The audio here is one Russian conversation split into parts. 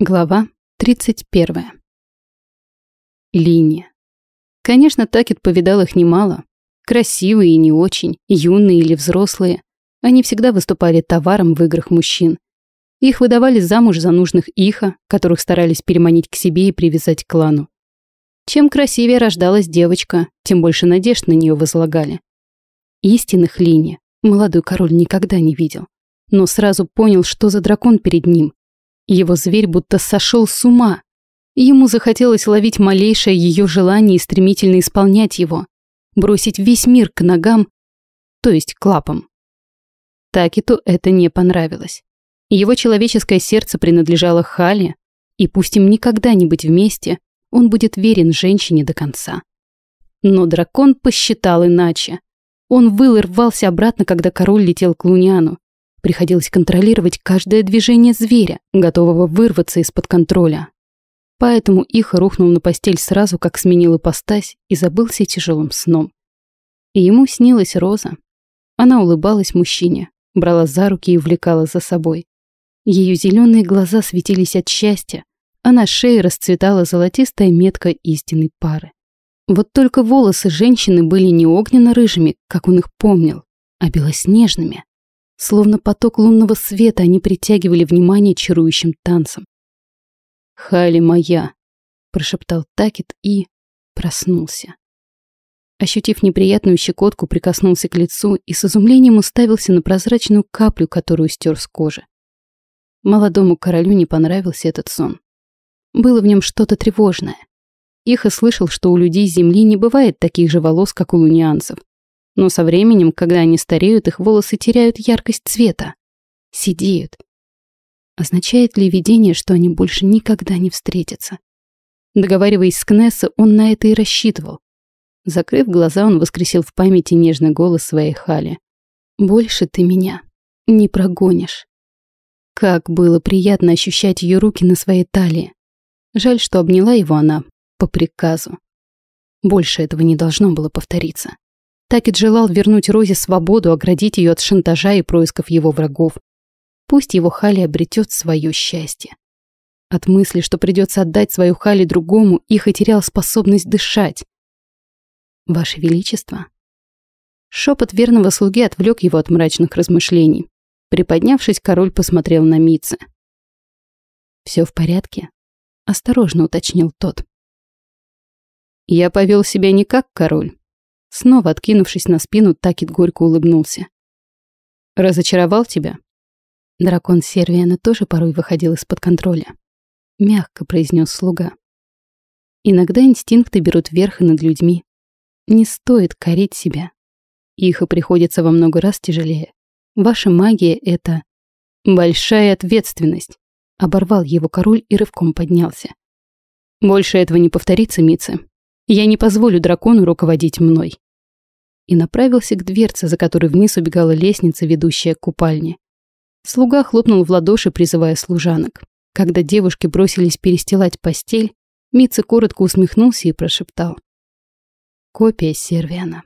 Глава 31. Линия. Конечно, Такет повидал их немало. Красивые и не очень, юные или взрослые. Они всегда выступали товаром в играх мужчин. Их выдавали замуж за нужных иха, которых старались переманить к себе и привязать к клану. Чем красивее рождалась девочка, тем больше надежд на нее возлагали. Истинных линий молодой король никогда не видел. Но сразу понял, что за дракон перед ним, его зверь будто сошел с ума. Ему захотелось ловить малейшее ее желание и стремительно исполнять его. Бросить весь мир к ногам, то есть к лапам. Такиту это не понравилось. Его человеческое сердце принадлежало Хале, и пусть им никогда не быть вместе, он будет верен женщине до конца. Но дракон посчитал иначе. Он выл и рвался обратно, когда король летел к Луняну. Приходилось контролировать каждое движение зверя, готового вырваться из-под контроля. Поэтому их рухнул на постель сразу, как сменил ипостась и забылся тяжелым сном. И ему снилась Роза. Она улыбалась мужчине, брала за руки и увлекала за собой. Ее зеленые глаза светились от счастья, а на шее расцветала золотистая метка истинной пары. Вот только волосы женщины были не огненно-рыжими, как он их помнил, а белоснежными. Словно поток лунного света они притягивали внимание чарующим танцем. «Хали моя!» – прошептал Такет и... проснулся. Ощутив неприятную щекотку, прикоснулся к лицу и с изумлением уставился на прозрачную каплю, которую стер с кожи. Молодому королю не понравился этот сон. Было в нем что-то тревожное. Ихо слышал, что у людей Земли не бывает таких же волос, как у лунианцев. Но со временем, когда они стареют, их волосы теряют яркость цвета. Сидеют. Означает ли видение, что они больше никогда не встретятся? Договариваясь с Кнесса, он на это и рассчитывал. Закрыв глаза, он воскресил в памяти нежный голос своей Хали. «Больше ты меня не прогонишь». Как было приятно ощущать ее руки на своей талии. Жаль, что обняла его она по приказу. Больше этого не должно было повториться. Такет желал вернуть Розе свободу, оградить ее от шантажа и происков его врагов. Пусть его Хали обретет свое счастье. От мысли, что придется отдать свою Хали другому, их и терял способность дышать. «Ваше Величество». Шепот верного слуги отвлек его от мрачных размышлений. Приподнявшись, король посмотрел на Митце. «Все в порядке?» — осторожно уточнил тот. «Я повел себя не как король, Снова откинувшись на спину, Такит горько улыбнулся. «Разочаровал тебя?» Дракон Сервиана тоже порой выходил из-под контроля. Мягко произнес слуга. Иногда инстинкты берут верх над людьми. Не стоит корить себя. Их и приходится во много раз тяжелее. Ваша магия — это большая ответственность. Оборвал его король и рывком поднялся. Больше этого не повторится, Митце. Я не позволю дракону руководить мной. И направился к дверце, за которой вниз убегала лестница, ведущая к купальне. Слуга хлопнул в ладоши, призывая служанок. Когда девушки бросились перестилать постель, Митца коротко усмехнулся и прошептал. Копия Сервиана.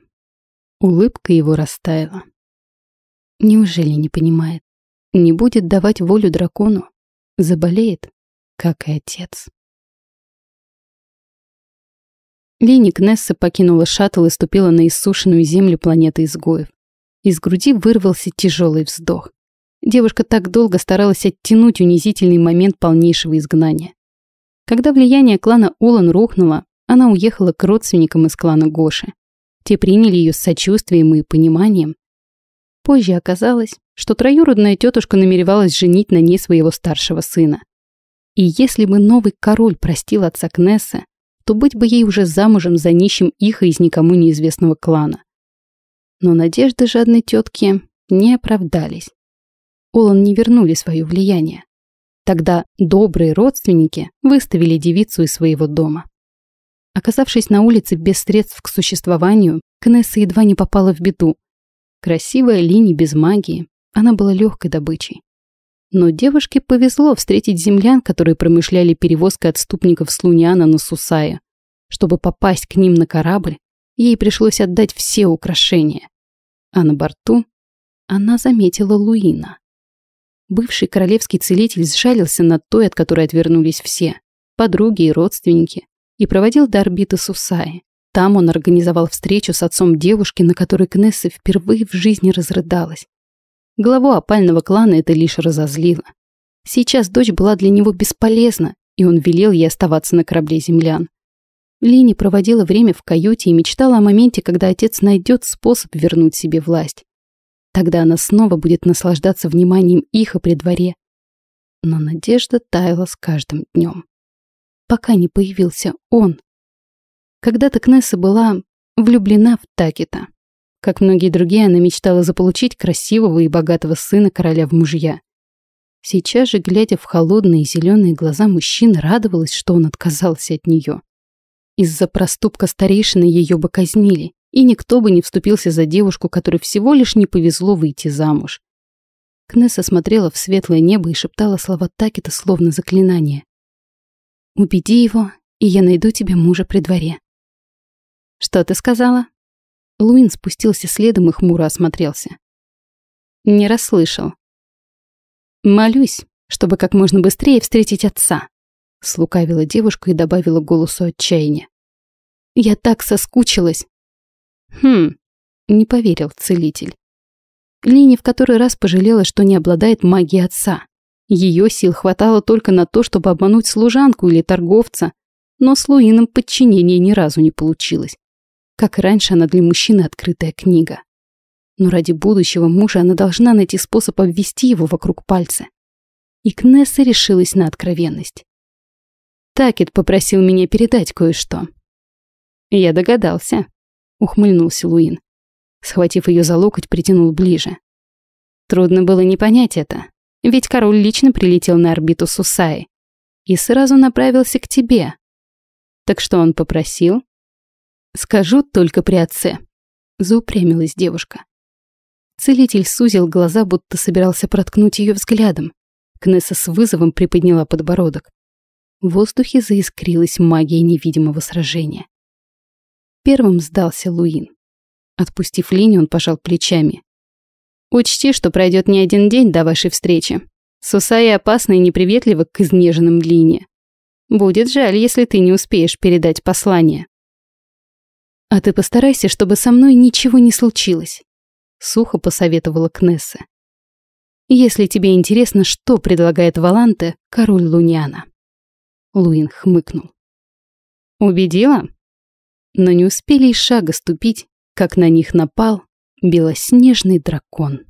Улыбка его растаяла. Неужели не понимает? Не будет давать волю дракону? Заболеет, как и отец. Лини Кнесса покинула шаттл и ступила на иссушенную землю планеты изгоев. Из груди вырвался тяжелый вздох. Девушка так долго старалась оттянуть унизительный момент полнейшего изгнания. Когда влияние клана Олан рухнуло, она уехала к родственникам из клана Гоши. Те приняли ее с сочувствием и пониманием. Позже оказалось, что троюродная тетушка намеревалась женить на ней своего старшего сына. И если бы новый король простил отца Кнесса, то быть бы ей уже замужем за нищим иха из никому неизвестного клана. Но надежды жадной тетки не оправдались. Олан не вернули свое влияние. Тогда добрые родственники выставили девицу из своего дома. Оказавшись на улице без средств к существованию, Кнесса едва не попала в беду. Красивая Лини без магии, она была легкой добычей. Но девушке повезло встретить землян, которые промышляли перевозкой отступников с Луниана на Сусая. Чтобы попасть к ним на корабль, ей пришлось отдать все украшения. А на борту она заметила Луина. Бывший королевский целитель сжалился над той, от которой отвернулись все, подруги и родственники, и проводил до орбиты Сусаи. Там он организовал встречу с отцом девушки, на которой Кнесса впервые в жизни разрыдалась. Главу опального клана это лишь разозлило. Сейчас дочь была для него бесполезна, и он велел ей оставаться на корабле землян. Лини проводила время в каюте и мечтала о моменте, когда отец найдет способ вернуть себе власть. Тогда она снова будет наслаждаться вниманием Иха при дворе. Но надежда таяла с каждым днем. Пока не появился он. Когда-то Кнесса была влюблена в Такита. Как многие другие, она мечтала заполучить красивого и богатого сына короля в мужья. Сейчас же, глядя в холодные зеленые глаза мужчины, радовалась, что он отказался от нее. Из-за проступка старейшины ее бы казнили, и никто бы не вступился за девушку, которой всего лишь не повезло выйти замуж. Кнесса смотрела в светлое небо и шептала слова Такита словно заклинание. «Убеди его, и я найду тебе мужа при дворе». «Что ты сказала?» Луин спустился следом и хмуро осмотрелся. «Не расслышал». «Молюсь, чтобы как можно быстрее встретить отца», слукавила девушка и добавила голосу отчаяния. «Я так соскучилась!» «Хм...» — не поверил целитель. Лини в который раз пожалела, что не обладает магией отца. Ее сил хватало только на то, чтобы обмануть служанку или торговца, но с Луином подчинения ни разу не получилось. Как раньше она для мужчины открытая книга. Но ради будущего мужа она должна найти способ обвести его вокруг пальца. И Кнесса решилась на откровенность. Такет попросил меня передать кое-что. Я догадался, ухмыльнулся Луин. Схватив ее за локоть, притянул ближе. Трудно было не понять это, ведь король лично прилетел на орбиту Сусаи и сразу направился к тебе. Так что он попросил? «Скажу только при отце», — заупрямилась девушка. Целитель сузил глаза, будто собирался проткнуть ее взглядом. Кнесса с вызовом приподняла подбородок. В воздухе заискрилась магия невидимого сражения. Первым сдался Луин. Отпустив линию, он пожал плечами. «Учти, что пройдет не один день до вашей встречи. Сусая опасна и неприветлива к изнеженным Лине. Будет жаль, если ты не успеешь передать послание». «А ты постарайся, чтобы со мной ничего не случилось», — сухо посоветовала Кнесса. «Если тебе интересно, что предлагает Валанте, король Луниана». Луин хмыкнул. «Убедила?» Но не успели и шага ступить, как на них напал белоснежный дракон.